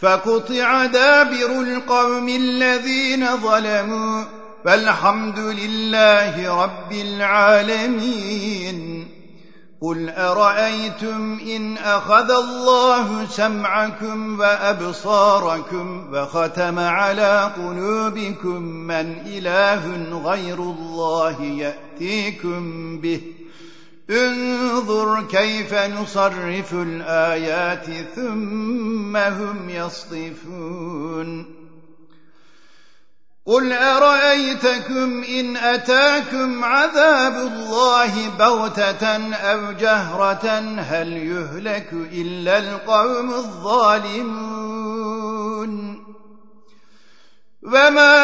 فقطع دابر القوم الذين ظلموا فالحمد لله رب العالمين. قل أرأيتم إن أخذ الله سمعكم وأبصاركم وختم على قلوبكم من إله غير الله يأتيكم به؟ انظر كيف نصرف الآيات ثم هم يصطفون قل أرأيتكم إن أتاكم عذاب الله بغتة أو جهرة هل يهلك إلا القوم الظالمون؟